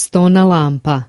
Stona lampa.